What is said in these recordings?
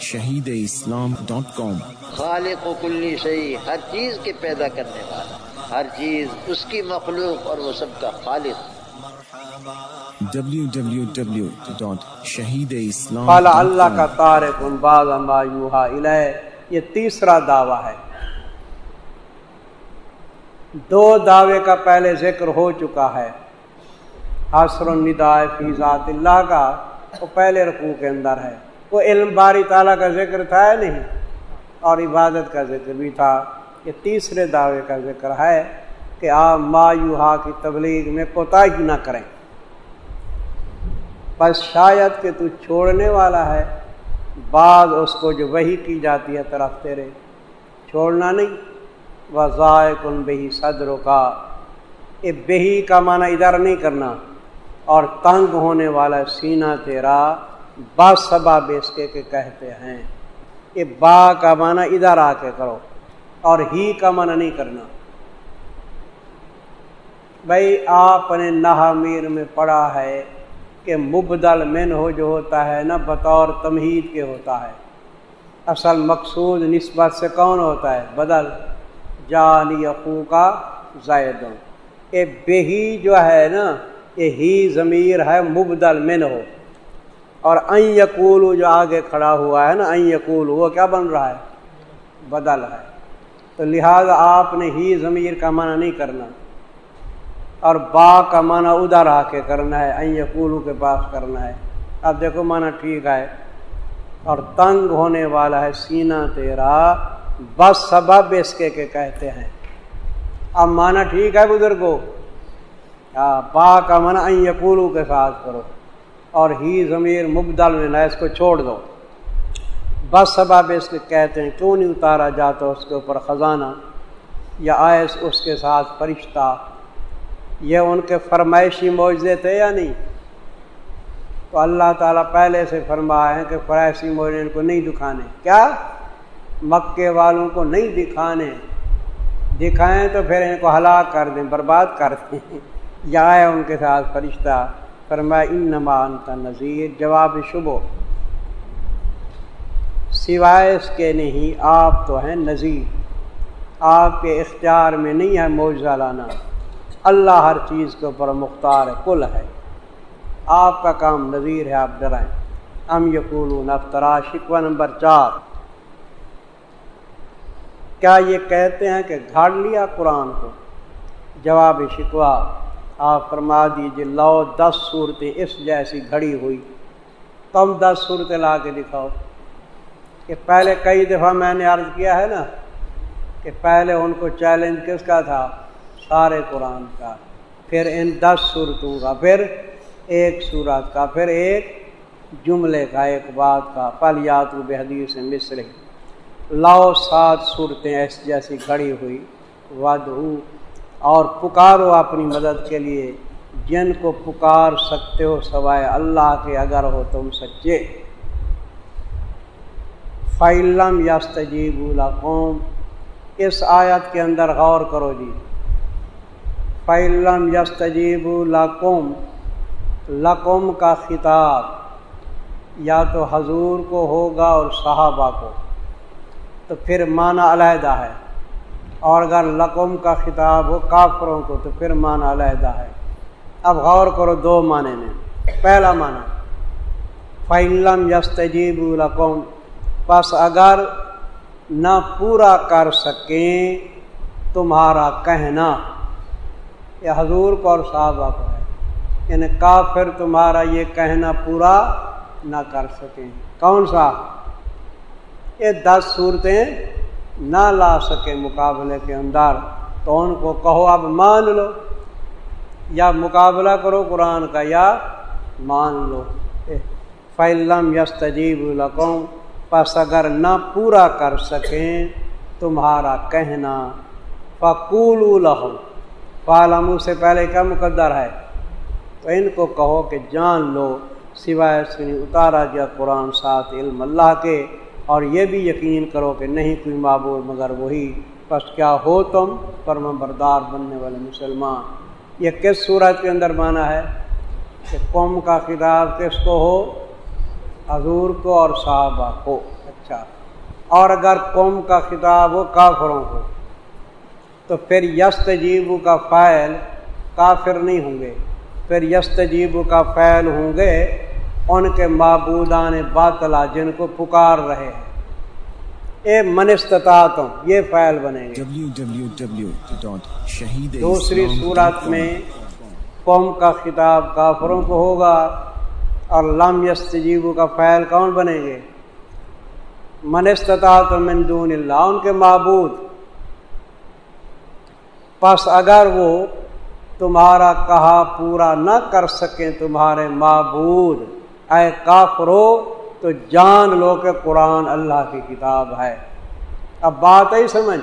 Shaheed Islam dot کام۔ خالق و کلی شہی ہر چیز کے پیدا کرنے والا ہر چیز اس کی مخلوق اور وہ سب کا خالق۔ قال اللہ کا تارک بعض ما یوحا الیہ یہ تیسرا دعویٰ ہے۔ دو دعوے کا پہلے ذکر ہو چکا ہے۔ حسر النداء فی ذات اللہ کا وہ پہلے رقو کے اندر ہے۔ وہ علم باری تعالیٰ کا ذکر تھا یا نہیں؟ اور عبادت کا ذکر بھی تھا۔ یہ تیسرے دعوے کا ذکر ہے کہ آپ ما یوہا کی تبلیغ میں کوتاہی نہ کریں۔ بس شاید کہ تو چھوڑنے والا ہے، بعض اس کو جو وہی کی جاتی ہے طرف تیرے، چھوڑنا نہیں۔ وضائے کن بہی صدر کا یہ بہی کا معنی ادھر نہیں کرنا۔ اور تنگ ہونے والا سینہ تیرا۔ با سباب اس کے کہتے ہیں۔ یہ با کا معنی ادھر آ کے کرو اور ہی کا معنی نہیں کرنا۔ بھائی آپ نے نہ میر میں پڑھا ہے کہ مبدل من ہو جو ہوتا ہے نا، بطور تمہید کے ہوتا ہے۔ اصل مقصود نسبت سے کون ہوتا ہے؟ بدل۔ جانی یقو کا زائد۔ یہ بہی جو ہے نا، یہ ہی ضمیر ہے مبدل من ہو۔ اور این یقول جو آگے کھڑا ہوا ہے نا این یقول وہ کیا بن رہا ہے؟ بدل ہے۔ تو لہذا آپ نے ہی ضمیر کا معنی نہیں کرنا۔ اور با کا معنی ادھر آ کے کرنا ہے این یقولو کے پاس کرنا ہے۔ اب دیکھو معنی ٹھیک ہے۔ اور تنگ ہونے والا ہے سینہ تیرا۔ بس سبب اس کے کہ کہتے ہیں۔ اب معنی ٹھیک ہے بزرگو۔ ہاں، با کا معنی این یقولو کے ساتھ کرو۔ اور ہی ضمیر مبدل میں نہ اس کو چھوڑ دو۔ بس سبب اس کے کہتے ہیں، کیوں نہیں اتارا جاتا اس کے اوپر خزانہ یا آئس اس کے ساتھ فرشتہ؟ یہ ان کے فرمائشی معجزے تھے یا نہیں؟ تو اللہ تعالیٰ پہلے سے فرمایا ہے کہ فرائشی معجزے ان کو نہیں دکھانے۔ کیا؟ مکے والوں کو نہیں دکھانے۔ دکھائیں تو پھر ان کو ہلاک کر دیں، برباد کر دیں۔ یا ہے ان کے ساتھ فرشتہ۔ فرمایا ان نمان کا نذیر. جواب شبو سوائے اس کے نہیں، آپ تو ہیں نذیر. آپ کے اختیار میں نہیں ہے معجزہ لانا. اللہ ہر چیز کے اوپر مختار کل ہے. آپ کا کام نظیر ہے، آپ ڈرائیں. ام یقول نفترا شکوہ نمبر چار. کیا یہ کہتے ہیں کہ گھاڑ لیا قرآن کو؟ جواب شکوہ آپ فرما دیجیے لو دس صورتیں اس جیسی گھڑی ہوئی۔ تم دس صورتیں لا کے دکھاؤ۔ کہ پہلے کئی دفعہ میں نے عرض کیا ہے نا کہ پہلے ان کو چیلنج کس کا تھا؟ سارے قرآن کا۔ پھر ان دس صورتوں کا، پھر ایک صورت کا، پھر ایک جملے کا، ایک بات کا۔ پل یات و بحدیث مصر لاؤ سات صورتیں ایسی جیسی کھڑی ہوئی۔ ود اور پکارو اپنی مدد کے لیے۔ جن کو پکار سکتے ہو سوائے اللہ کے، اگر ہو تم سچے۔ فعلم یستجیب قوم اس آیت کے اندر غور کرو جی۔ فعلم یس تجیب لقم لقم کا خطاب۔ یا تو حضور کو ہوگا اور صحابہ کو۔ تو پھر معنی علیحدہ ہے۔ اور اگر لقم کا خطاب ہو کافروں کو تو پھر معنی علیحدہ ہے۔ اب غور کرو دو معنی میں۔ پہلا معنی فعلم یس تجیب لقم بس اگر نہ پورا کر سکیں تمہارا کہنا۔ یہ حضور کو اور صحابہ کو ہے۔ یعنی کافر تمہارا یہ کہنا پورا نہ کر سکیں۔ کون سا؟ یہ دس صورتیں نہ لا سکے مقابلے کے اندر، تو ان کو کہو اب مان لو، یا مقابلہ کرو قرآن کا، یا مان لو۔ فعلم یس تجیب القوم پس اگر نہ پورا کر سکیں تمہارا کہنا فقول الحم فالم سے پہلے کیا مقدر ہے؟ تو ان کو کہو کہ جان لو، سوائے سنی اتارا جا قرآن ساتھ علم اللہ کے اور یہ بھی یقین کرو کہ نہیں کوئی معبود، مگر وہی۔ بس کیا ہو تم؟ پرم بردار بننے والے مسلمان۔ یہ کس صورت کے اندر مانا ہے؟ کہ قوم کا خطاب کس کو ہو؟ حضور کو اور صحابہ کو۔ اچھا۔ اور اگر قوم کا خطاب ہو، کافروں کو، تو پھر یست جیبو کا فائل کافر نہیں ہوں گے۔ پھر یست جیبو کا فائل ہوں گے ان کے معبودان باطلا جن کو پکار رہے ہیں۔ اے منستطاعتوں یہ فائل بنے گے۔ دوسری صورت میں قوم کا خطاب کافروں کو ہوگا اور لم یستجیبو کا فعل کون بنیں گے؟ منستطاعت من دون اللہ ان کے معبود۔ پس اگر وہ تمہارا کہا پورا نہ کر سکیں تمہارے معبود۔ اے کافرو، تو جان لو کہ قرآن اللہ کی کتاب ہے۔ اب بات ہی سمجھ۔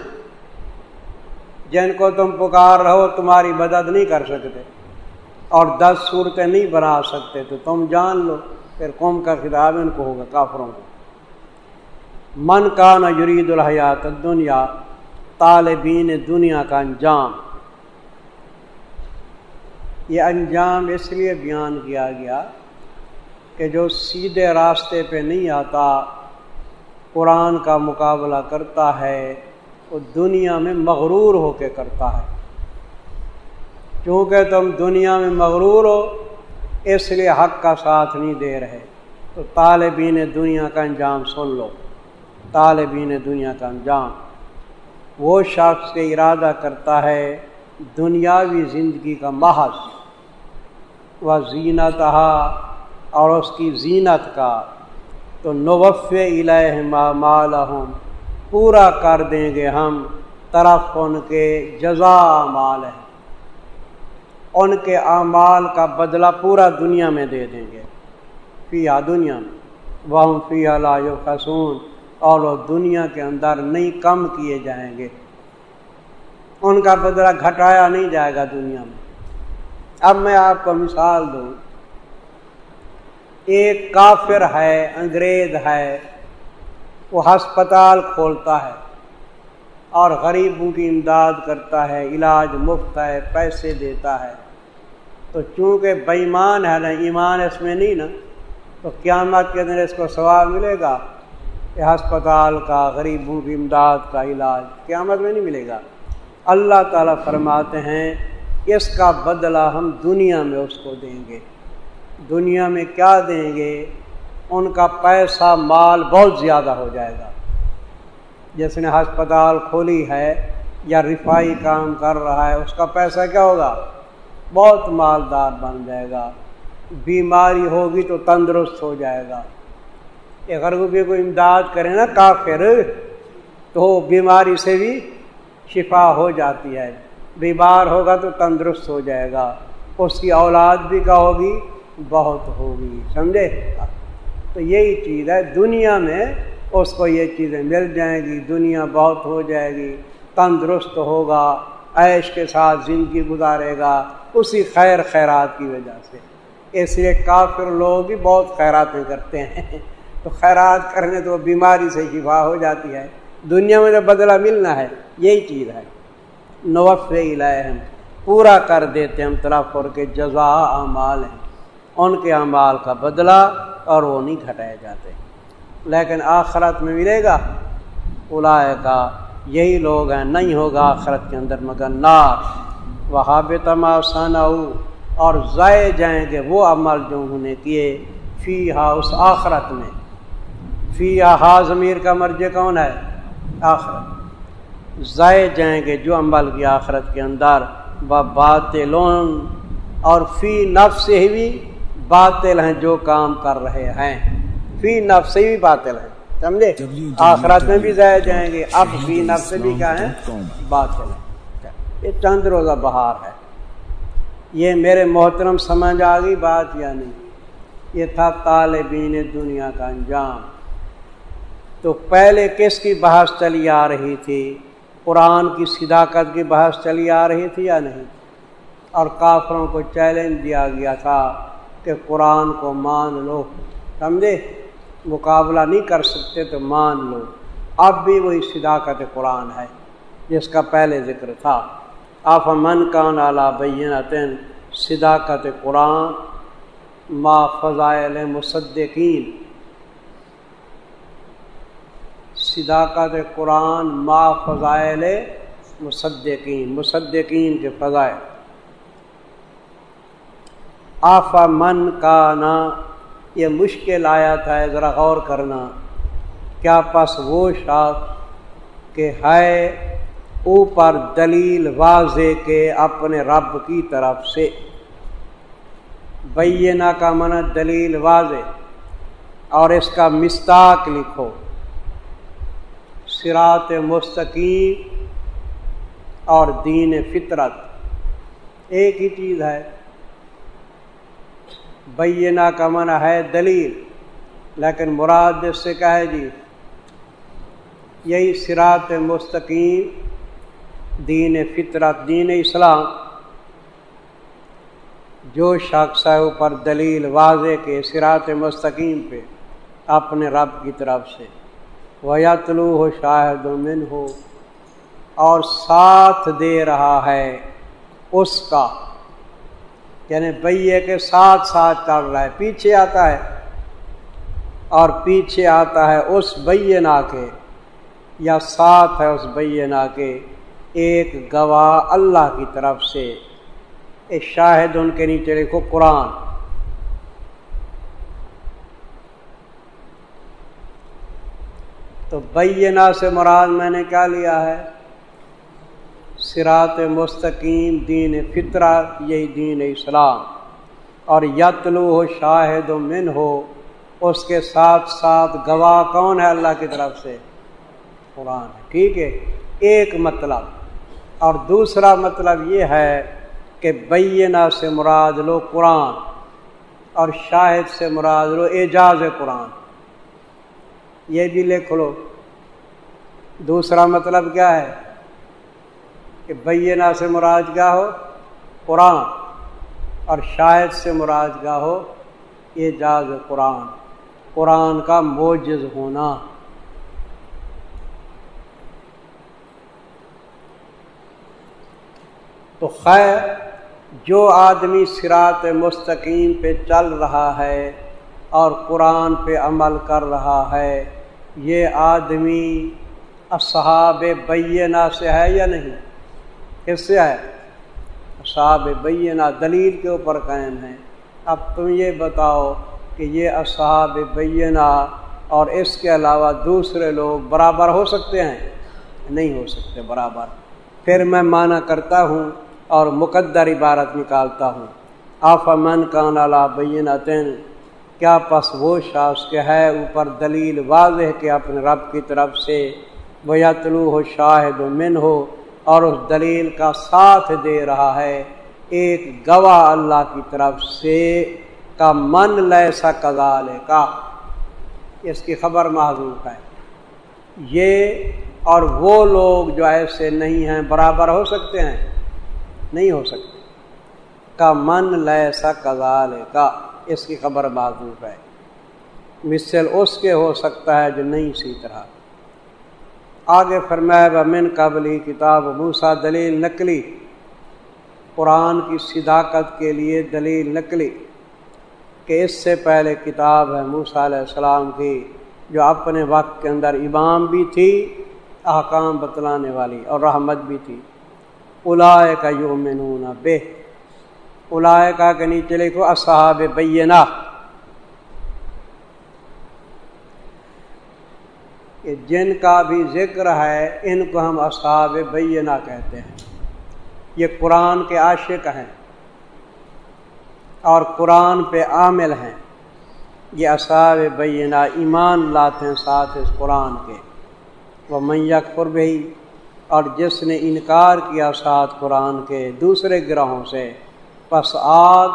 جن کو تم پکار رہو، تمہاری مدد نہیں کر سکتے۔ اور دس صورتیں نہیں بنا سکتے، تو تم جان لو۔ پھر قوم کا خطاب ان کو ہوگا، کافروں کو۔ من کا نہ یرید الحیات دنیا طالبین دنیا کا انجام۔ یہ انجام اس لیے بیان کیا گیا کہ جو سیدھے راستے پہ نہیں آتا، قرآن کا مقابلہ کرتا ہے، وہ دنیا میں مغرور ہو کے کرتا ہے۔ چونکہ تم دنیا میں مغرور ہو، اس لیے حق کا ساتھ نہیں دے رہے۔ تو طالبین دنیا کا انجام سن لو۔ طالبین دنیا کا انجام۔ وہ شخص کے ارادہ کرتا ہے دنیاوی زندگی کا محض۔ وہ زینت اور اس کی زینت کا، تو نوف الہ مال پورا کر دیں گے ہم طرف ان کے جزا مال ہے ان کے اعمال کا بدلہ پورا دنیا میں دے دیں گے۔ فیا دنیا میں وہ فی اللہ خسون اور وہ دنیا کے اندر نہیں کم کیے جائیں گے۔ ان کا بدلہ گھٹایا نہیں جائے گا دنیا میں۔ اب میں آپ کو مثال دوں۔ ایک کافر ہے، انگریز ہے، وہ ہسپتال کھولتا ہے اور غریبوں کی امداد کرتا ہے، علاج مفت ہے، پیسے دیتا ہے۔ تو چونکہ بےمان ہے نا، ایمان اس میں نہیں نا، تو قیامت کے دن اس کو ثواب ملے گا۔ کہ ہسپتال کا، غریبوں کی امداد کا علاج قیامت میں نہیں ملے گا۔ اللہ تعالیٰ فرماتے ہیں، اس کا بدلہ ہم دنیا میں اس کو دیں گے۔ دنیا میں کیا دیں گے، ان کا پیسہ مال بہت زیادہ ہو جائے گا۔ جس نے ہسپتال کھولی ہے یا رفائی کام کر رہا ہے، اس کا پیسہ کیا ہوگا؟ بہت مالدار بن جائے گا۔ بیماری ہوگی تو تندرست ہو جائے گا۔ اگر وہ بھی کوئی امداد کرے نا کافر، تو بیماری سے بھی شفا ہو جاتی ہے۔ بیمار ہوگا تو تندرست ہو جائے گا۔ اس کی اولاد بھی کا ہوگی؟ بہت ہوگی، سمجھے؟ تو یہی چیز ہے، دنیا میں اس کو یہ چیزیں مل جائیں گی، دنیا بہت ہو جائے گی، تندرست ہوگا، عیش کے ساتھ زندگی گزارے گا، اسی خیر خیرات کی وجہ سے۔ اس لیے کافر لوگ بھی بہت خیراتیں کرتے ہیں۔ تو خیرات کرنے تو بیماری سے شفا ہو جاتی ہے۔ دنیا میں جو بدلہ ملنا ہے، یہی چیز ہے۔ نوف الہم پورا کر دیتے ہم طرف اور کے جزا اعمال ہیں۔ ان کے اعمال کا بدلہ اور وہ نہیں گھٹائے جاتے۔ لیکن آخرت میں ملے گا۔ الائے کا یہی لوگ ہیں، نہیں ہوگا آخرت کے اندر مگر نار۔ وہاب تماسان اور ضائع جائیں گے وہ عمل جو انہوں نے کیے۔ فی ہا اس آخرت میں۔ فی ہا ضمیر کا مرج کون ہے؟ آخرت۔ ضائع جائیں گے جو عمل کی آخرت کے اندر۔ بات لون اور فی نفس سے بھی باطل ہیں جو کام کر رہے ہیں۔ فی نفس سے بھی باطل ہیں۔ سمجھے؟ آخرت میں بھی ضائع جائیں گے۔ اب فی نفس سے بھی کیا ہے؟ باطل ہیں۔ یہ چند روزہ بہار ہے۔ یہ میرے محترم سمجھ آ گئی بات یا نہیں؟ یہ تھا طالبین دنیا کا انجام۔ تو پہلے کس کی بحث چلی آ رہی تھی؟ قرآن کی صداقت کی بحث چلی آ رہی تھی یا نہیں؟ اور کافروں کو چیلنج دیا گیا تھا۔ کہ قرآن کو مان لو۔ سمجھے؟ مقابلہ نہیں کر سکتے تو مان لو۔ اب بھی وہی صداقت قرآن ہے، جس کا پہلے ذکر تھا۔ آف من کان اعلیٰ بین صداقت قرآن ما فضائل مصدقین۔ صداقت قرآن ما فضائل مصدقین۔ مصدقین کے فضائل۔ آفا من کا نا یہ مشکل آیا تھا ذرا غور کرنا۔ کیا پس وہ شاخ کہ ہے اوپر دلیل واضح کے اپنے رب کی طرف سے؟ بینا کا من دلیل واضح، اور اس کا مستاق لکھو۔ سرات مستقیم اور دین فطرت۔ ایک ہی چیز ہے بینا کا من ہے دلیل، لیکن مراد اس سے کہے جی یہی سرات مستقیم، دین فطرت، دین اسلام، جو شخص ہے اوپر دلیل واضح کے سرات مستقیم پہ اپنے رب کی طرف سے۔ وہ یتلو ہو شاہد و من ہو اور ساتھ دے رہا ہے اس کا۔ یعنی بھیا کے ساتھ ساتھ چل رہا ہے، پیچھے آتا ہے۔ اور پیچھے آتا ہے اس بینا کے، یا ساتھ ہے اس بینا کے۔ ایک گواہ اللہ کی طرف سے، ایک شاہد ان کے نیچے لکھو قرآن۔ تو بینا سے مراد میں نے کیا لیا ہے؟ سرات مستقیم دین فطرہ، یہی دین اسلام۔ اور یتلو ہو شاہد و من ہو اس کے ساتھ ساتھ گواہ کون ہے اللہ کی طرف سے؟ قرآن ٹھیک ہے؟ ایک مطلب۔ اور دوسرا مطلب یہ ہے کہ بینا سے مراد لو قرآن، اور شاہد سے مراد لو اعجاز قرآن۔ یہ بھی لکھ لو۔ دوسرا مطلب کیا ہے؟ کہ بینا سے مراد کیا ہو، قرآن، اور شاہد سے مراد کیا ہو، اعجاز قرآن۔ قرآن کا موجز ہونا۔ تو خیر، جو آدمی سرات مستقیم پہ چل رہا ہے اور قرآن پہ عمل کر رہا ہے، یہ آدمی اصحاب بینا سے ہے یا نہیں؟ کس سے ہے اصحاب بینا دلیل کے اوپر قائم ہے اب تم یہ بتاؤ کہ یہ اصحاب بینا اور اس کے علاوہ دوسرے لوگ برابر ہو سکتے ہیں؟ نہیں ہو سکتے برابر۔ پھر میں مانا کرتا ہوں اور مقدر عبارت نکالتا ہوں۔ آف من کا نالا بین کیا پس وہ شاخ کے ہے اوپر دلیل واضح کے اپنے رب کی طرف سے؟ وہ یتلو ہو شاہد و من ہو اور اس دلیل کا ساتھ دے رہا ہے، ایک گواہ اللہ کی طرف سے کا من لیسا کزال کا اس کی خبر معذوف ہے۔ یہ اور وہ لوگ جو ایسے نہیں ہیں، برابر ہو سکتے ہیں؟ نہیں ہو سکتے۔ کا من لیسا کزال کا اس کی خبر معذوف ہے۔ مثل اس کے ہو سکتا ہے جو نہیں اسی طرح۔ آگے فرمایا من قبلی کتاب موسا دلیل نقلی۔ قرآن کی صداقت کے لیے دلیل نقلی۔ کہ اس سے پہلے کتاب ہے موسا علیہ السلام کی، جو اپنے وقت کے اندر امام بھی تھی، احکام بتلانے والی اور رحمت بھی تھی۔ الائے کا یومنون بے الائے کا کہ نیچے لکھو، اصحاب بینا کہ جن کا بھی ذکر ہے، ان کو ہم اصحاب بینا کہتے ہیں۔ یہ قرآن کے عاشق ہیں اور قرآن پہ عامل ہیں۔ یہ اصحاب بینا ایمان لاتے ہیں ساتھ اس قرآن کے۔ وہ میک قرب ہی اور جس نے انکار کیا ساتھ قرآن کے دوسرے گروہوں سے، پس آگ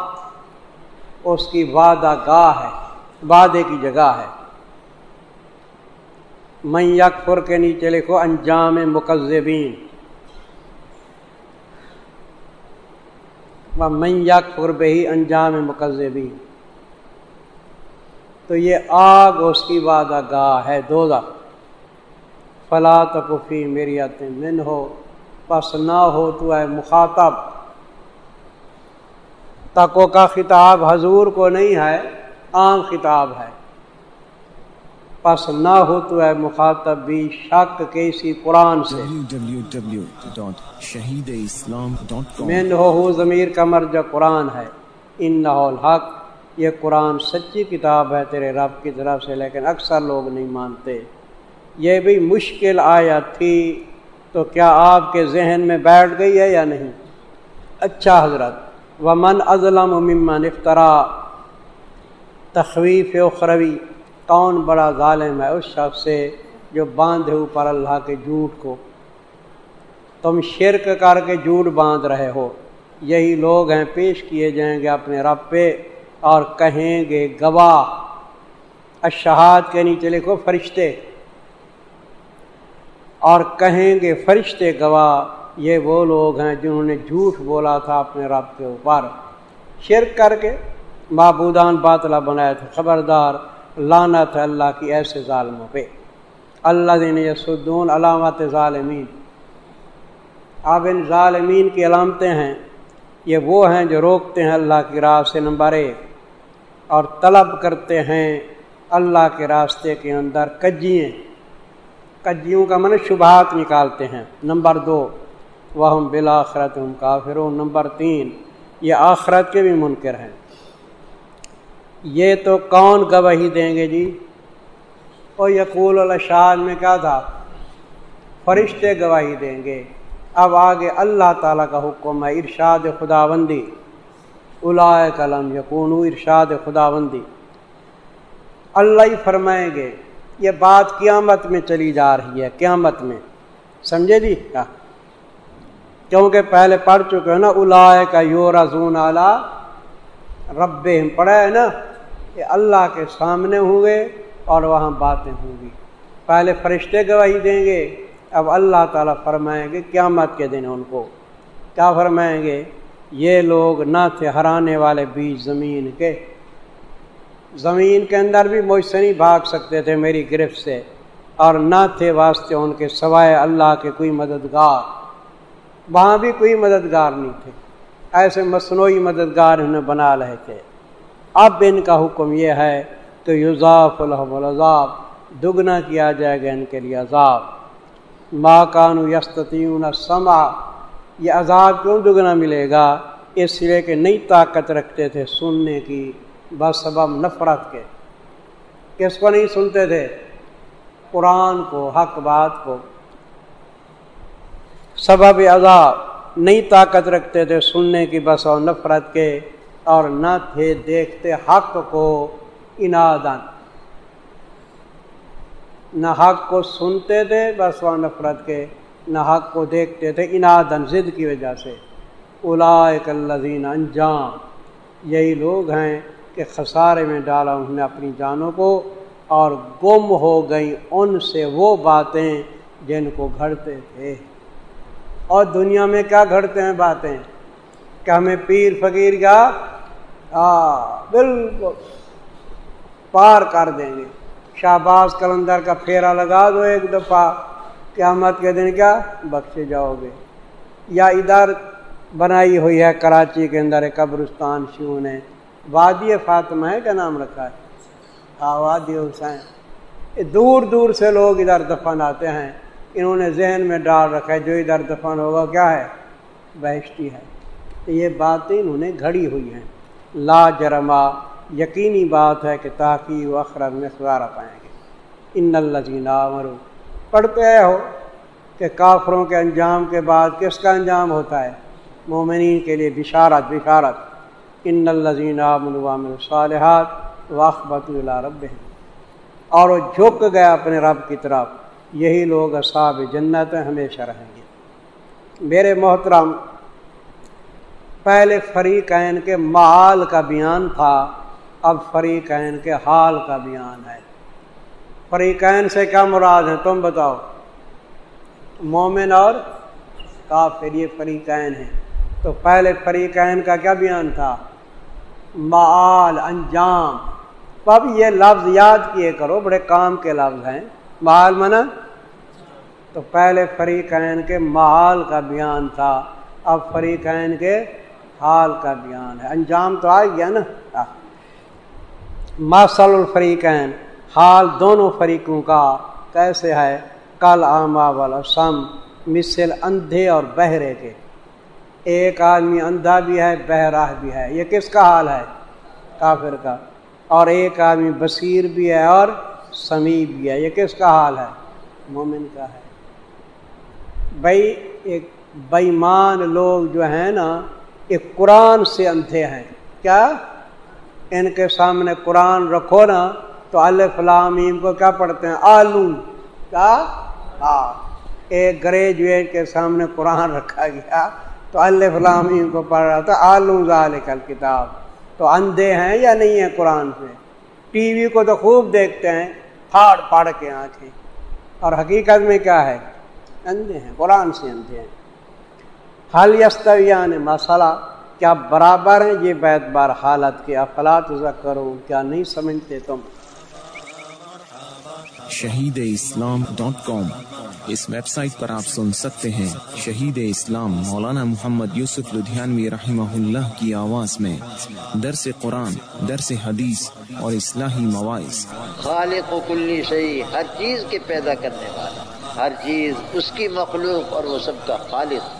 اس کی وعدہ گاہ ہے، وعدے کی جگہ ہے۔ میں یکفر کے نیچے لکھو انجام مقزبین میں یکفر بہی انجام مقزبین تو یہ آگ اس کی وعدہ گاہ ہے دو دخ فلا تکفی میری من ہو پس نہ ہو تو ہے مخاطب۔ تکو کا خطاب حضور کو نہیں ہے، عام خطاب ہے۔ پس نہ ہو تو ہے مخاطب بھی شک کے اسی قرآن سے۔ من ہو ضمیر کا مرجع قرآن ہے۔ ان الحق یہ قرآن سچی کتاب ہے تیرے رب کی طرف سے لیکن اکثر لوگ نہیں مانتے۔ یہ بھی مشکل آیا تھی تو کیا آپ کے ذہن میں بیٹھ گئی ہے یا نہیں؟ اچھا حضرت ومن ازلم ممن افطرا تخویف اخروی۔ کون بڑا ظالم ہے اس شخص سے جو باندھے اوپر اللہ کے جھوٹ کو۔ تم شرک کر کے جھوٹ باندھ رہے ہو۔ یہی لوگ ہیں، پیش کیے جائیں گے اپنے رب پہ اور کہیں گے گواہ۔ اشہاد کے نیچے لکھو فرشتے۔ اور کہیں گے فرشتے گواہ، یہ وہ لوگ ہیں جنہوں نے جھوٹ بولا تھا اپنے رب کے اوپر۔ شرک کر کے معبودان باطلا بنایا تھا خبردار لانت ہے اللہ کی ایسے ظالموں پہ۔ اللہ دین یسدون علامات ظالمین۔ اب ان ظالمین کی علامتیں ہیں۔ یہ وہ ہیں جو روکتے ہیں اللہ کی راہ سے نمبر ایک۔ اور طلب کرتے ہیں اللہ کے راستے کے اندر کجیے کجیوں کا من شبہات نکالتے ہیں۔ نمبر دو وہ ہم بالآخرت ہم کافر نمبر تین، یہ آخرت کے بھی منکر ہیں۔ یہ تو کون گواہی دیں گے جی؟ اور یقول الشاد میں کیا تھا، فرشتے گواہی دیں گے۔ اب آگے اللہ تعالیٰ کا حکم ہے، ارشاد خدا بندی الاائے قلم یقون ارشاد خدا بندی اللہ ہی فرمائیں گے، یہ بات قیامت میں چلی جا رہی ہے، قیامت میں۔ سمجھے جی؟ کیا کیونکہ پہلے پڑھ چکے ہیں نا الاائے کا یور رضون اعلیٰ رب پڑھا ہے نا؟ کہ اللہ کے سامنے ہوں گے اور وہاں باتیں ہوں گی۔ پہلے فرشتے گواہی دیں گے، اب اللہ تعالیٰ فرمائیں گے قیامت کے دن ان کو۔ کیا فرمائیں گے؟ یہ لوگ نہ تھے ہرانے والے بیج زمین کے۔ زمین کے اندر بھی مجھ سے نہیں بھاگ سکتے تھے میری گرفت سے، اور نہ تھے واسطے ان کے سوائے اللہ کے کوئی مددگار۔ وہاں بھی کوئی مددگار نہیں تھے۔ ایسے مصنوعی مددگار انہیں بنا رہے تھے۔ اب ان کا حکم یہ ہے تو یوزاف الحم العذاب، دگنا کیا جائے گا ان کے لیے عذاب۔ ماں کانو یستیون سما یہ عذاب کیوں دگنا ملے گا؟ اس لیے کہ نئی طاقت رکھتے تھے سننے کی، بس سبب نفرت کے۔ کس کو نہیں سنتے تھے؟ قرآن کو، حق بات کو۔ سبب عذاب، نئی طاقت رکھتے تھے سننے کی، بس اور نفرت کے۔ اور نہ تھے دیکھتے حق کو انادن نہ حق کو سنتے تھے، بس وہ نفرت کے، نہ حق کو دیکھتے تھے انادن ضد کی وجہ سے۔ الزین انجام۔ یہی لوگ ہیں کہ خسارے میں ڈالا انہوں نے اپنی جانوں کو اور گم ہو گئی ان سے وہ باتیں جن کو گھڑتے تھے۔ اور دنیا میں کیا گھڑتے ہیں باتیں؟ کہ ہمیں پیر فقیر کا بالکل پار کر دیں گے۔ شہباز کلندر کا پھیرا لگا دو ایک دفعہ، قیامت کے دن کیا؟ بخشے جاؤ گے۔ یا ادھر بنائی ہوئی ہے کراچی کے اندر قبرستان شیو نے۔ وادی فاطمہ ہے کیا نام رکھا ہے؟ ہاں وادی حسین۔ دور دور سے لوگ ادھر دفن آتے ہیں۔ انہوں نے ذہن میں ڈال رکھا ہے، جو ادھر دفن ہوگا کیا ہے؟ بہشتی ہے۔ یہ باتیں انہوں نے گھڑی ہوئی ہیں۔ لا جرما یقینی بات ہے کہ تاکہ و اخرت میں سدھارا پائیں گے۔ ان الزین مرو پڑھتے ہو کہ کافروں کے انجام کے بعد کس کا انجام ہوتا ہے؟ مومنین کے لیے بشارت بشارت۔ ان الزین منوام صالحات واقبۃ اللہ رب اور وہ جھک گیا اپنے رب کی طرف۔ یہی لوگ اصحاب جنت ہمیشہ رہیں گے۔ میرے محترم پہلے فریقین کے مال کا بیان تھا، اب فریقین کے حال کا بیان ہے۔ فریقین سے کیا مراد ہے؟ تم بتاؤ۔ مومن اور کافر، یہ فریقین ہیں۔ تو پہلے فریقین کا کیا بیان تھا؟ مال، انجام۔ اب یہ لفظ یاد کیے کرو، بڑے کام کے لفظ ہیں۔ مال منا تو پہلے فریقین کے مال کا بیان تھا، اب فریقین کے حال کا بیان ہے۔ انجام تو آ گیا نا؟ ماسل الفریقین، حال دونوں فریقوں کا کیسے ہے؟ کل آما والا سم، مثل اندھے اور بہرے کے۔ ایک آدمی اندھا بھی ہے بہراہ بھی ہے۔ یہ کس کا حال ہے؟ کافر کا۔ اور ایک آدمی بصیر بھی ہے اور سمیع بھی ہے۔ یہ کس کا حال ہے؟ مومن کا ہے۔ بھائی ایک بےمان لوگ جو ہیں نا ایک قرآن سے اندھے ہیں۔ کیا؟ ان کے سامنے قرآن رکھو نا تو اللہ فلامیم کو کیا پڑھتے ہیں؟ آلو کیا؟ ہاں ایک گریجویٹ کے سامنے قرآن رکھا گیا تو اللہ فلامیم کو پڑھ رہا تھا۔ آلو ظال کتاب تو اندھے ہیں یا نہیں ہیں قرآن سے؟ ٹی وی کو تو خوب دیکھتے ہیں۔ پھاڑ پھاڑ کے آنکھیں۔ اور حقیقت میں کیا ہے؟ اندھے ہیں، قرآن سے اندھے ہیں۔ حال یستویان مسئلہ کیا برابر ہیں یہ بیت بار حالت کے افلاط کرو کیا نہیں سمجھتے تم؟ شہید اسلام ڈاٹ کام اس ویب سائٹ پر آپ سن سکتے ہیں شہید اسلام مولانا محمد یوسف لدھیانوی رحمہ اللہ کی آواز میں درس قرآن درس حدیث اور اصلاحی مواعث۔ خالق و کلی شہی ہر چیز کے پیدا کرنے والا ہر چیز اس کی مخلوق اور وہ سب کا خالق۔